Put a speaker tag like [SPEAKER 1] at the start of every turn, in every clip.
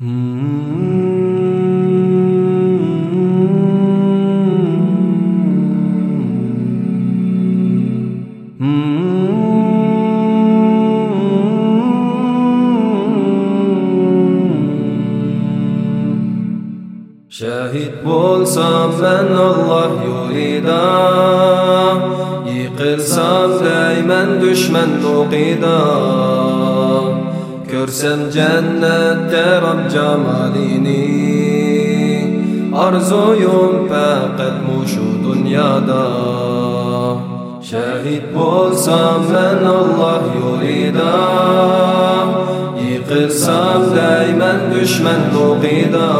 [SPEAKER 1] Şehit bolsam ben Allah yolida Yıkılsam değmen düşmen okida Görsem cennette Rab cemalini Arzuyum fakat muşu dünyada. Şehit bolsam ben Allah yolida Yıkılsam değmen düşmen okida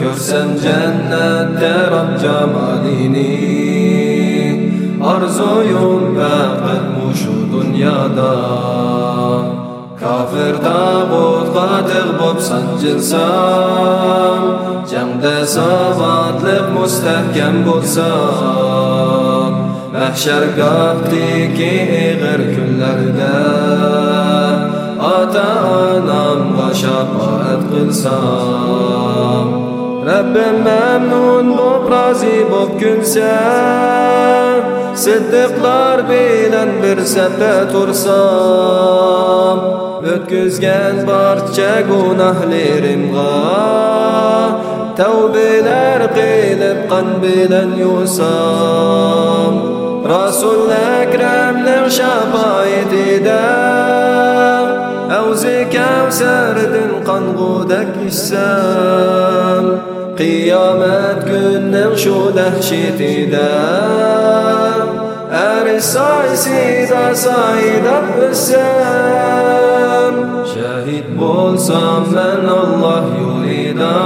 [SPEAKER 1] Görsem cennette Rab cemalini Arzuyum fakat muşu dünyada Kafir tağutga tig'bob sanjilsam Jangda sabatliq mustahkam bo'lsam Mahshargohdagi ig'ir kunlarda Ota onamga shafoat qilsam Rabbim mamnun bo'p rozi bo'p kulsa Siddiqlar bilan bir safda tursam Ötküzgen barcha gunohlarimga Tavbelar qilib qon bilan yusam Rasul akramning shafoatida Avzi kavsardin qong'udak ishsam Qiyomat kunning shu dahshatida Arisoy sida soyda o'ssam Shahid bo'lsam men Allah yo'lida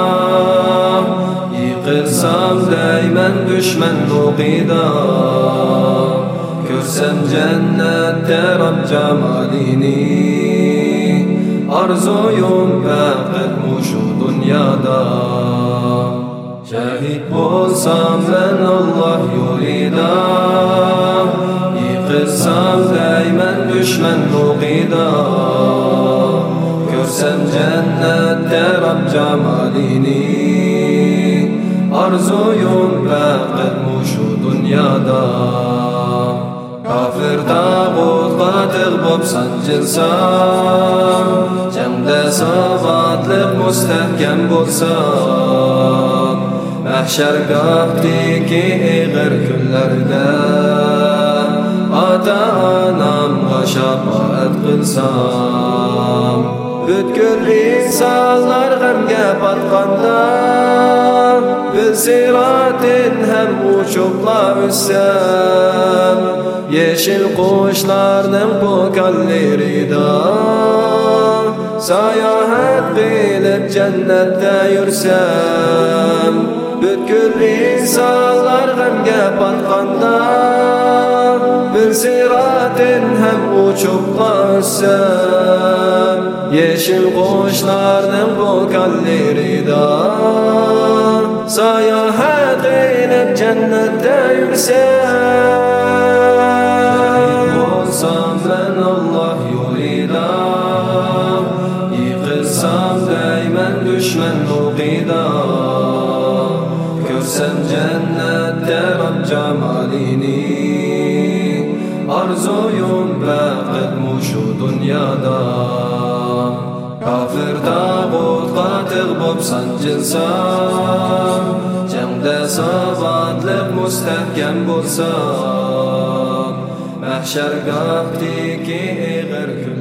[SPEAKER 1] Yiqilsam dayman dushman o'qida Ko'rsam jannatda Rob jamalini Arzuyum faqat mushu dunyoda Shahid bo'lsam men Allah yo'lida dayman dushman o'qida Ko'rsam jannatda Rob jamalini Arzuyum faqat mushu dunyoda Kafir tağutga tig'bob sanjilsam Jangda sabatliq mustahkam bo'lsam Mahshargohdagi ig'ir kunlarda Ota onamga shafoat qilsam Butkul insonlar g'amga patqanda Biz sirotin ham uçupla o'ssam Yeşil qushlarning po'kallarida Sayohat qilib jannatda yursam Butkul insonlar g'amga patqanda Bir sirotin ham uçup qassam Yeşil qushlarning po'kallarida Sayohat qilib jannatda yursam Bo'lsam men Allah yo'lida Yiqilsam dayman dushman o'qida Ko'rsam jannatda Rob jamalini Arzuyum faqat mushu dunyoda Kafir tağutga tig'bob sanjilsam Jangda sabatliq mustahkam bo'lsam Mahshargohdagi ig'ir kun